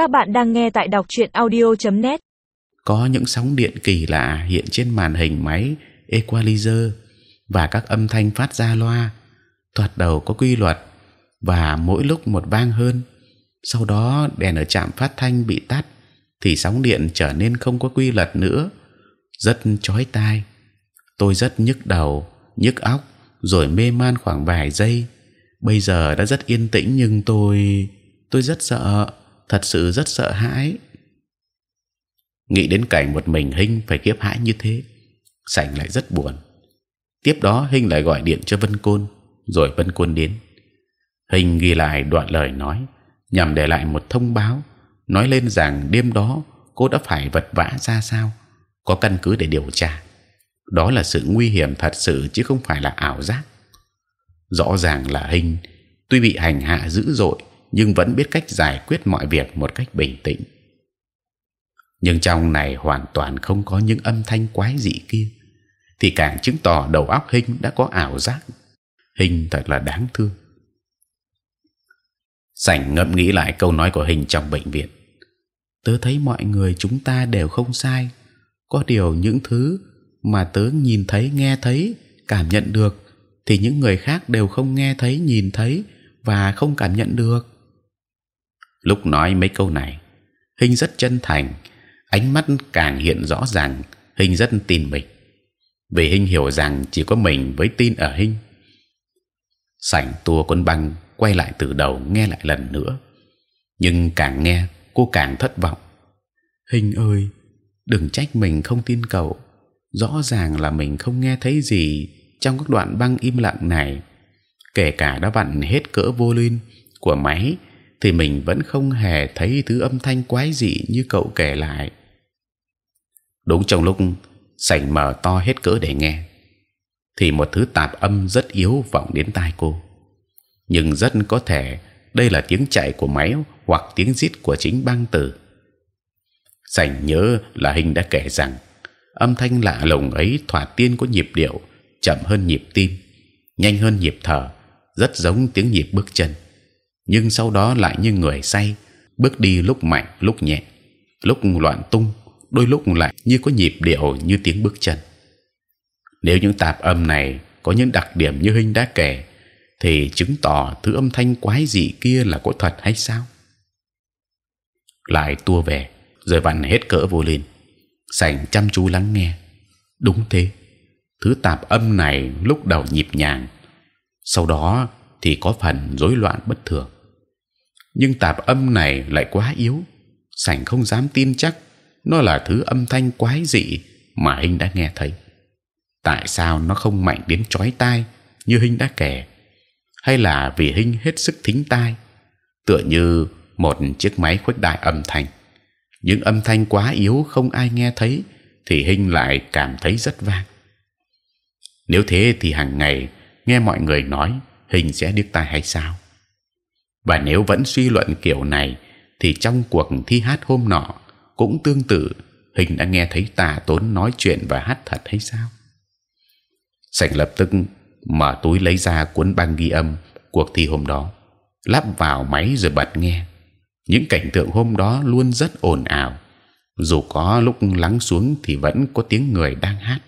Các bạn đang nghe tại đọc truyện audio.net. Có những sóng điện kỳ lạ hiện trên màn hình máy equalizer và các âm thanh phát ra loa. Thoạt đầu có quy luật và mỗi lúc một vang hơn. Sau đó đèn ở trạm phát thanh bị tắt thì sóng điện trở nên không có quy luật nữa, rất chói tai. Tôi rất nhức đầu, nhức óc, rồi mê man khoảng vài giây. Bây giờ đã rất yên tĩnh nhưng tôi tôi rất sợ, thật sự rất sợ hãi. Nghĩ đến cảnh một mình Hinh phải kiếp hãi như thế, sảnh lại rất buồn. Tiếp đó Hinh lại gọi điện cho Vân Côn, rồi Vân Côn đến. Hinh ghi lại đoạn lời nói nhằm để lại một thông báo, nói lên rằng đêm đó cô đã phải vật vã ra sao, có căn cứ để điều tra. Đó là sự nguy hiểm thật sự chứ không phải là ảo giác. Rõ ràng là Hinh tuy bị hành hạ dữ dội nhưng vẫn biết cách giải quyết mọi việc một cách bình tĩnh. Nhưng trong này hoàn toàn không có những âm thanh quái dị kia, thì càng chứng tỏ đầu óc Hinh đã có ảo giác. Hình thật là đáng thương. Sảnh ngẫm nghĩ lại câu nói của Hình trong bệnh viện. Tớ thấy mọi người chúng ta đều không sai. Có điều những thứ mà tớ nhìn thấy, nghe thấy, cảm nhận được, thì những người khác đều không nghe thấy, nhìn thấy và không cảm nhận được. Lúc nói mấy câu này, Hình rất chân thành, ánh mắt càng hiện rõ ràng. Hình rất tin mình, vì Hình hiểu rằng chỉ có mình với tin ở Hình. Sảnh tua cuốn băng quay lại từ đầu nghe lại lần nữa, nhưng càng nghe cô càng thất vọng. Hình ơi, đừng trách mình không tin cậu. Rõ ràng là mình không nghe thấy gì trong các đoạn băng im lặng này, kể cả đã vặn hết cỡ volume của máy thì mình vẫn không hề thấy thứ âm thanh quái dị như cậu kể lại. Đúng trong lúc sảnh mở to hết cỡ để nghe, thì một thứ tạp âm rất yếu vọng đến tai cô. Nhưng rất có thể đây là tiếng chạy của máy hoặc tiếng rít của chính băng tử. Sảnh nhớ là hình đã kể rằng âm thanh lạ lùng ấy thỏa tiên có nhịp điệu chậm hơn nhịp tim, nhanh hơn nhịp thở, rất giống tiếng nhịp bước chân nhưng sau đó lại như người say, bước đi lúc mạnh, lúc nhẹ, lúc loạn tung, đôi lúc lại như có nhịp điệu như tiếng bước chân. Nếu những tạp âm này có những đặc điểm như hình đã kể, thì chứng tỏ thứ âm thanh quái dị kia là có thật hay sao? Lại tua về, rồi vặn hết cỡ vô lên sành chăm chú lắng nghe. Đúng thế, thứ tạp âm này lúc đầu nhịp nhàng, sau đó thì có phần rối loạn bất thường nhưng tạp âm này lại quá yếu. Sảnh không dám tin chắc nó là thứ âm thanh quái dị mà hình đã nghe thấy. Tại sao nó không mạnh đến chói tai như hình đã kể? Hay là vì hình hết sức thính tai? Tựa như một chiếc máy khuếch đại âm thanh. Những âm thanh quá yếu không ai nghe thấy thì hình lại cảm thấy rất vang. Nếu thế thì hàng ngày nghe mọi người nói hình sẽ điếc tai hay sao? Và nếu vẫn suy luận kiểu này, thì trong cuộc thi hát hôm nọ cũng tương tự, hình đã nghe thấy tà tốn nói chuyện và hát thật hay sao? Sành lập tức mở túi lấy ra cuốn băng ghi âm cuộc thi hôm đó, lắp vào máy rồi bật nghe. Những cảnh tượng hôm đó luôn rất ồn ào. Dù có lúc lắng xuống thì vẫn có tiếng người đang hát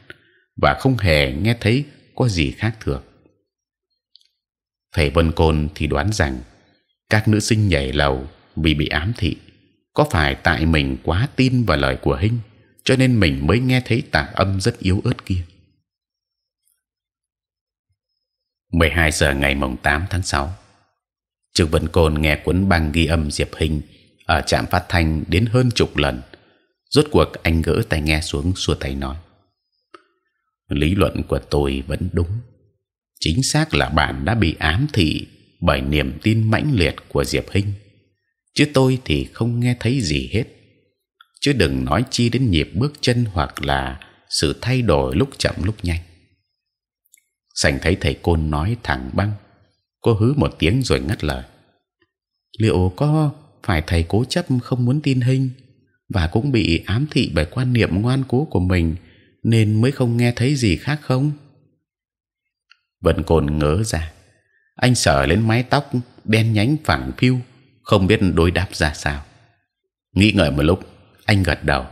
và không hề nghe thấy có gì khác thường. Thầy vân côn thì đoán rằng các nữ sinh nhảy lầu vì bị ám thị có phải tại mình quá tin vào lời của Hinh cho nên mình mới nghe thấy tạc âm rất yếu ớt kia 12 giờ ngày mùng 8 tháng 6 Trương Vân Côn nghe cuốn băng ghi âm Diệp Hình ở trạm phát thanh đến hơn chục lần. Rốt cuộc anh gỡ tai nghe xuống, xua tay nói: lý luận của tôi vẫn đúng. Chính xác là bạn đã bị ám thị bởi niềm tin mãnh liệt của Diệp Hinh, chứ tôi thì không nghe thấy gì hết. chứ đừng nói chi đến nhịp bước chân hoặc là sự thay đổi lúc chậm lúc nhanh. Sành thấy thầy côn nói thẳng băng, cô hứ một tiếng rồi ngắt lời. liệu có phải thầy cố chấp không muốn tin Hinh và cũng bị ám thị bởi quan niệm ngoan cố của mình nên mới không nghe thấy gì khác không? Vân côn ngớ ra anh sờ lên mái tóc, đen nhánh phẳng phiu, không biết đối đáp ra sao. Nghĩ ngợi một lúc, anh gật đầu.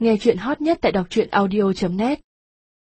Nghe chuyện hot nhất tại đọc truyện audio.net